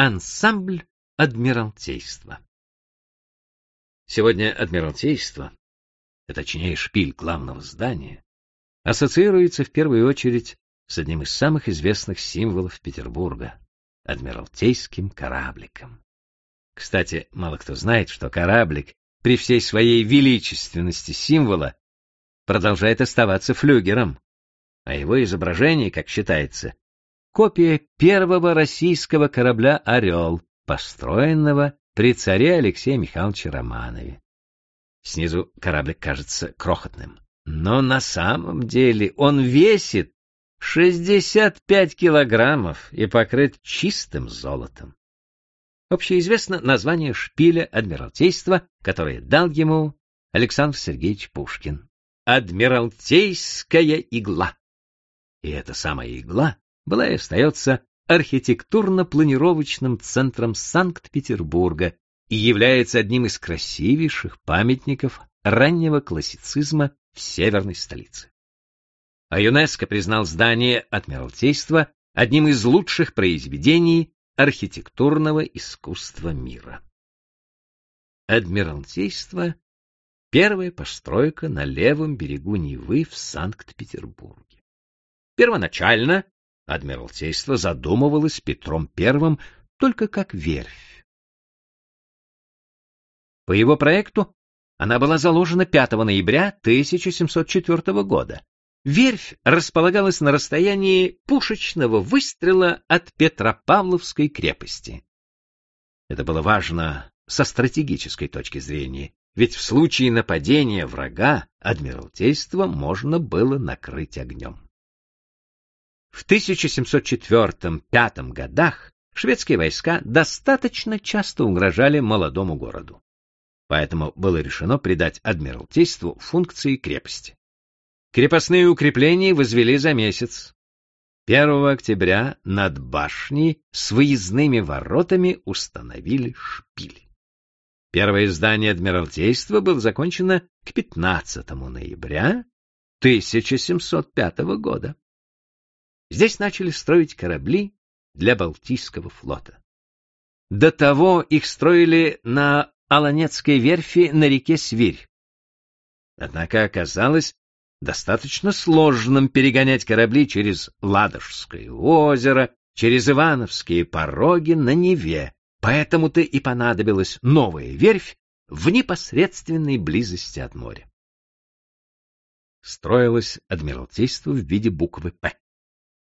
Ансамбль Адмиралтейства. Сегодня Адмиралтейство, а точнее шпиль главного здания, ассоциируется в первую очередь с одним из самых известных символов Петербурга — Адмиралтейским корабликом. Кстати, мало кто знает, что кораблик при всей своей величественности символа продолжает оставаться флюгером, а его изображение, как считается, копия первого российского корабля «Орел», построенного при царе Алексее Михайловиче Романове. Снизу кораблик кажется крохотным, но на самом деле он весит 65 килограммов и покрыт чистым золотом. Общеизвестно название шпиля Адмиралтейства, которое дал ему Александр Сергеевич Пушкин. Адмиралтейская игла. И эта самая игла была и остается архитектурно-планировочным центром Санкт-Петербурга и является одним из красивейших памятников раннего классицизма в северной столице. А ЮНЕСКО признал здание Адмиралтейства одним из лучших произведений архитектурного искусства мира. Адмиралтейство — первая постройка на левом берегу Невы в Санкт-Петербурге. Первоначально Адмиралтейство задумывалось Петром I только как верфь. По его проекту она была заложена 5 ноября 1704 года. Верфь располагалась на расстоянии пушечного выстрела от Петропавловской крепости. Это было важно со стратегической точки зрения, ведь в случае нападения врага Адмиралтейство можно было накрыть огнем. В 1704-5 годах шведские войска достаточно часто угрожали молодому городу. Поэтому было решено придать Адмиралтейству функции крепости. Крепостные укрепления возвели за месяц. 1 октября над башней с выездными воротами установили шпиль. Первое здание Адмиралтейства было закончено к 15 ноября 1705 года. Здесь начали строить корабли для Балтийского флота. До того их строили на Аланецкой верфи на реке Свирь. Однако оказалось достаточно сложным перегонять корабли через Ладожское озеро, через Ивановские пороги на Неве, поэтому-то и понадобилась новая верфь в непосредственной близости от моря. Строилось адмиралтейство в виде буквы «П».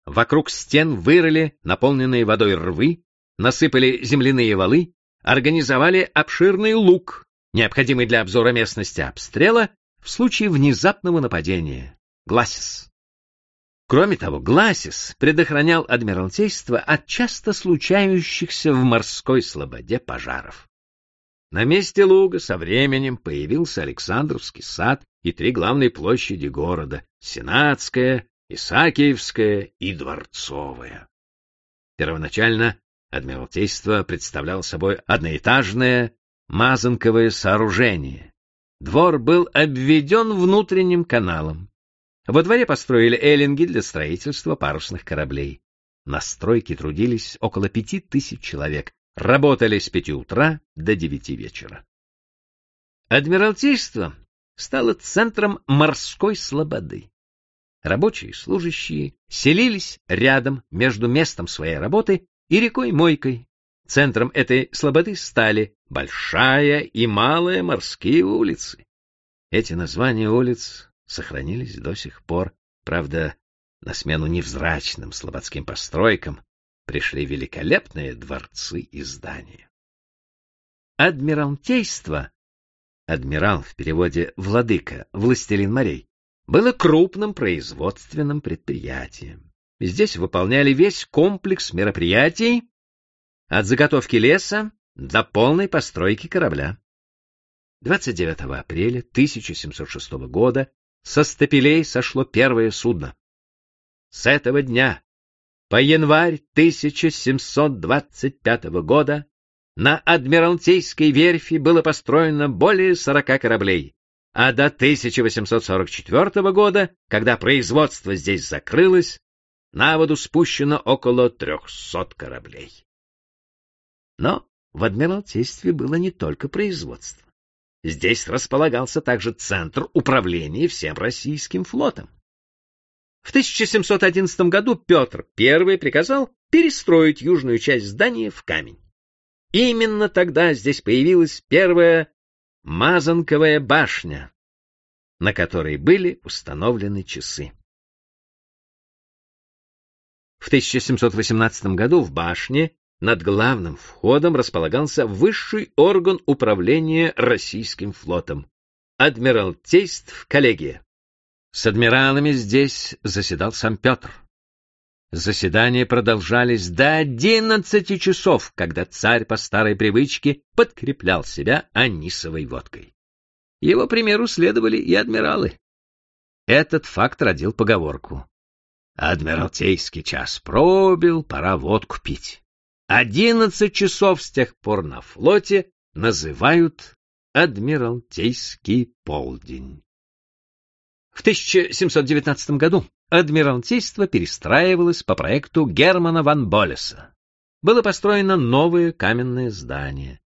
Вокруг стен вырыли наполненные водой рвы, насыпали земляные валы, организовали обширный луг, необходимый для обзора местности обстрела в случае внезапного нападения. Гласис. Кроме того, Гласис предохранял Адмиралтейство от часто случающихся в морской слободе пожаров. На месте луга со временем появился Александровский сад и три главные площади города — Сенатская, Исаакиевская и Дворцовая. Первоначально Адмиралтейство представляло собой одноэтажное мазанковое сооружение. Двор был обведен внутренним каналом. Во дворе построили эллинги для строительства парусных кораблей. На стройке трудились около пяти тысяч человек, работали с пяти утра до девяти вечера. Адмиралтейство стало центром морской слободы. Рабочие и служащие селились рядом между местом своей работы и рекой Мойкой. Центром этой слободы стали Большая и Малая морские улицы. Эти названия улиц сохранились до сих пор, правда, на смену невзрачным слободским постройкам пришли великолепные дворцы и здания. Адмиралтейство, адмирал в переводе «владыка», «властелин морей», было крупным производственным предприятием. Здесь выполняли весь комплекс мероприятий от заготовки леса до полной постройки корабля. 29 апреля 1706 года со стапелей сошло первое судно. С этого дня по январь 1725 года на Адмиралтейской верфи было построено более 40 кораблей, а до 1844 года, когда производство здесь закрылось, на воду спущено около 300 кораблей. Но в Адмиралтействе было не только производство. Здесь располагался также центр управления всем российским флотом. В 1711 году Петр I приказал перестроить южную часть здания в камень. Именно тогда здесь появилась первая Мазанковая башня, на которой были установлены часы. В 1718 году в башне над главным входом располагался высший орган управления российским флотом — Адмиралтейств коллегия. С адмиралами здесь заседал сам Петр. Заседания продолжались до одиннадцати часов, когда царь по старой привычке подкреплял себя анисовой водкой. Его примеру следовали и адмиралы. Этот факт родил поговорку. Адмиралтейский час пробил, пора водку пить. Одиннадцать часов с тех пор на флоте называют Адмиралтейский полдень. В 1719 году Адмиралтейство перестраивалось по проекту Германа ван Болеса. Было построено новое каменное здание.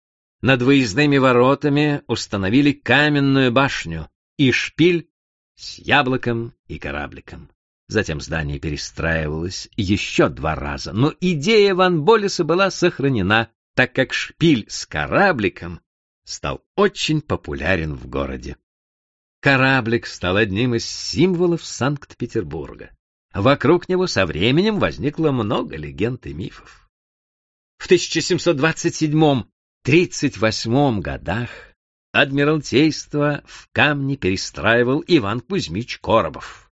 Над выездными воротами установили каменную башню и шпиль с яблоком и корабликом. Затем здание перестраивалось еще два раза, но идея Ван Болеса была сохранена, так как шпиль с корабликом стал очень популярен в городе. Кораблик стал одним из символов Санкт-Петербурга. Вокруг него со временем возникло много легенд и мифов. В 1727-38 годах Адмиралтейство в камне перестраивал Иван Кузьмич Коробов.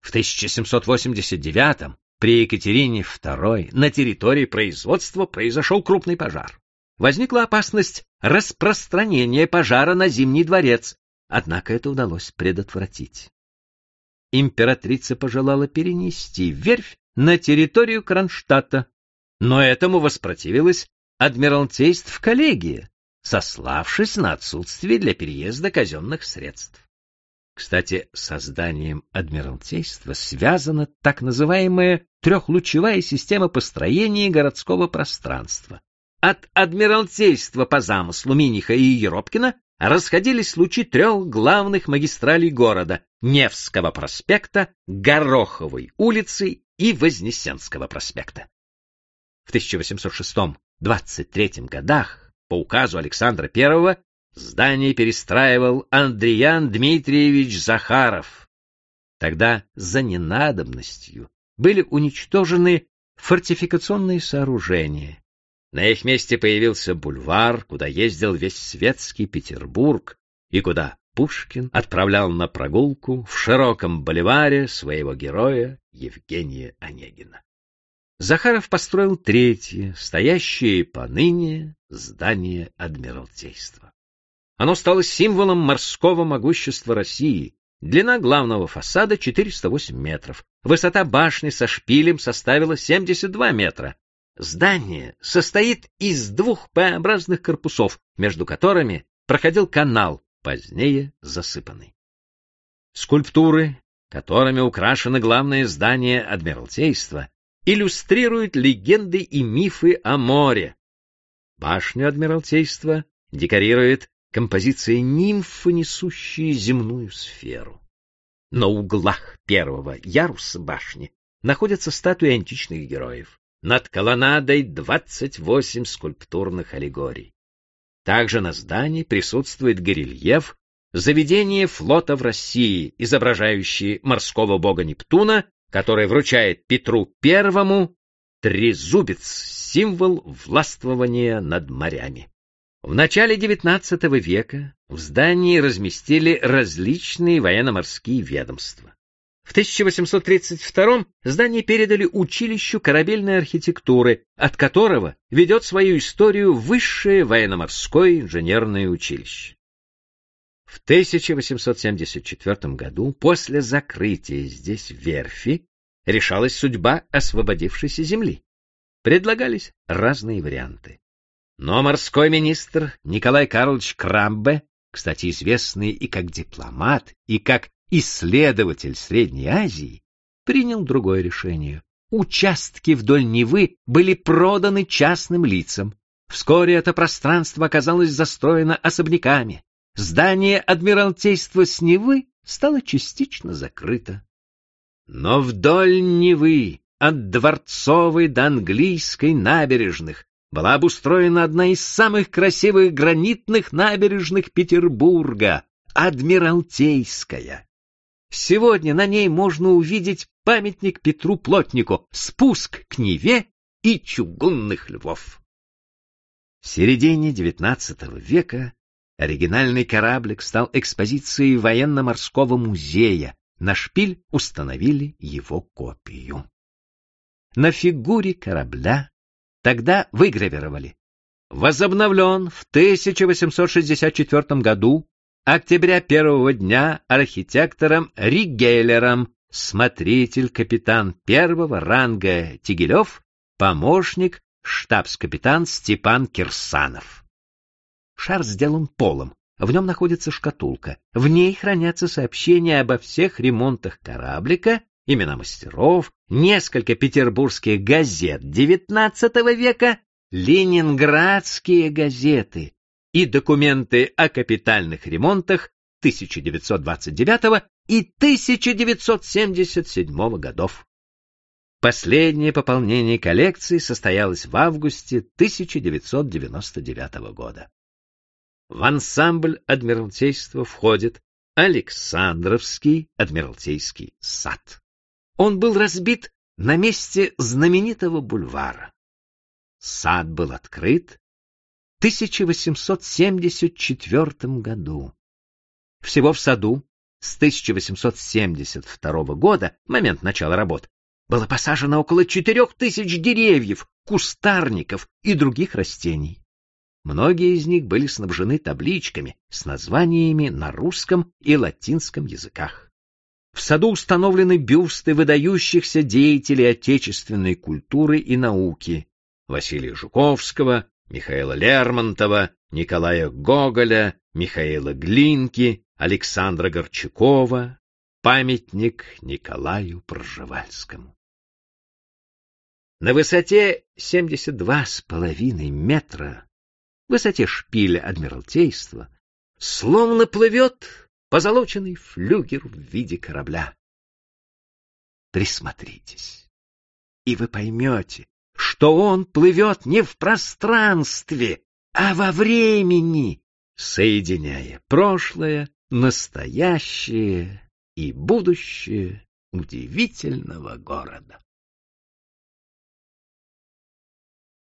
В 1789 при Екатерине II на территории производства произошел крупный пожар. Возникла опасность распространения пожара на Зимний дворец, Однако это удалось предотвратить. Императрица пожелала перенести верфь на территорию Кронштадта, но этому воспротивилась Адмиралтейств коллегия, сославшись на отсутствие для переезда казенных средств. Кстати, созданием Адмиралтейства связана так называемая трехлучевая система построения городского пространства. От Адмиралтейства по замыслу Миниха и Еропкина расходились лучи трех главных магистралей города — Невского проспекта, Гороховой улицы и Вознесенского проспекта. В 1806-23 годах по указу Александра I здание перестраивал Андриан Дмитриевич Захаров. Тогда за ненадобностью были уничтожены фортификационные сооружения, на их месте появился бульвар, куда ездил весь светский Петербург и куда Пушкин отправлял на прогулку в широком боливаре своего героя Евгения Онегина. Захаров построил третье, стоящее поныне здание Адмиралтейства. Оно стало символом морского могущества России. Длина главного фасада 408 метров, высота башни со шпилем составила 72 метра, Здание состоит из двух П-образных корпусов, между которыми проходил канал, позднее засыпанный. Скульптуры, которыми украшено главное здание Адмиралтейства, иллюстрируют легенды и мифы о море. Башню Адмиралтейства декорирует композиция нимфы, несущие земную сферу. На углах первого яруса башни находятся статуи античных героев. Над колоннадой 28 скульптурных аллегорий. Также на здании присутствует горельеф «Заведение флота в России», изображающий морского бога Нептуна, который вручает Петру Первому трезубец, символ властвования над морями. В начале XIX века в здании разместили различные военно-морские ведомства. В 1832 здание передали училищу корабельной архитектуры, от которого ведет свою историю Высшее военно-морское инженерное училище. В 1874 году, после закрытия здесь верфи, решалась судьба освободившейся земли. Предлагались разные варианты. Но морской министр Николай Карлович Крамбе, кстати, известный и как дипломат, и как исследователь Средней Азии принял другое решение. Участки вдоль Невы были проданы частным лицам, Вскоре это пространство оказалось застроено особняками. Здание Адмиралтейства с Невы стало частично закрыто. Но вдоль Невы, от Дворцовой до Английской набережных, была обустроена одна из самых красивых гранитных набережных Петербурга — Адмиралтейская. Сегодня на ней можно увидеть памятник Петру Плотнику, спуск к Неве и чугунных львов. В середине XIX века оригинальный кораблик стал экспозицией военно-морского музея. На шпиль установили его копию. На фигуре корабля тогда выгравировали возобновлен в 1864 году октября первого дня архитектором Ригеллером, смотритель-капитан первого ранга Тигелев, помощник штабс-капитан Степан Кирсанов. Шар сделан полом, в нем находится шкатулка. В ней хранятся сообщения обо всех ремонтах кораблика, имена мастеров, несколько петербургских газет XIX века, ленинградские газеты, и документы о капитальных ремонтах 1929 и 1977 годов. Последнее пополнение коллекции состоялось в августе 1999 года. В ансамбль Адмиралтейства входит Александровский Адмиралтейский сад. Он был разбит на месте знаменитого бульвара. Сад был открыт 1874 году. Всего в саду с 1872 года, момент начала работ, было посажено около четырех тысяч деревьев, кустарников и других растений. Многие из них были снабжены табличками с названиями на русском и латинском языках. В саду установлены бюсты выдающихся деятелей отечественной культуры и науки Василия Жуковского, Михаила Лермонтова, Николая Гоголя, Михаила Глинки, Александра Горчакова, памятник Николаю Пржевальскому. На высоте 72,5 метра, высоте шпиля Адмиралтейства, словно плывет позолоченный флюгер в виде корабля. Присмотритесь, и вы поймете, что он плывет не в пространстве, а во времени, соединяя прошлое, настоящее и будущее удивительного города.